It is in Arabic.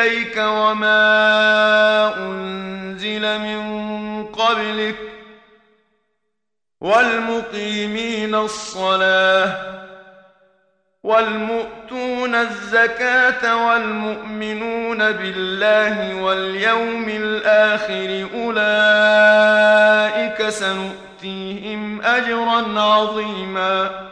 إليك وما أنزل من قبلك والمقيمين الصلاة والمؤتون الزكاة والمؤمنون بالله واليوم الآخر أولئك سنؤتيهم أجرا عظيماً